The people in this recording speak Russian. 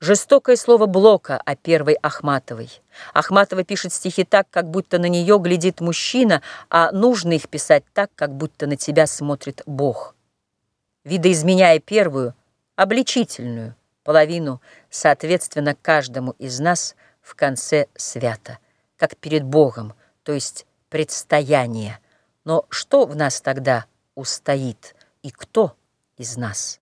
Жестокое слово Блока о первой Ахматовой. Ахматова пишет стихи так, как будто на нее глядит мужчина, а нужно их писать так, как будто на тебя смотрит Бог. Видоизменяя первую, обличительную половину, соответственно, каждому из нас в конце свято, как перед Богом, то есть предстояние. Но что в нас тогда устоит и кто из нас?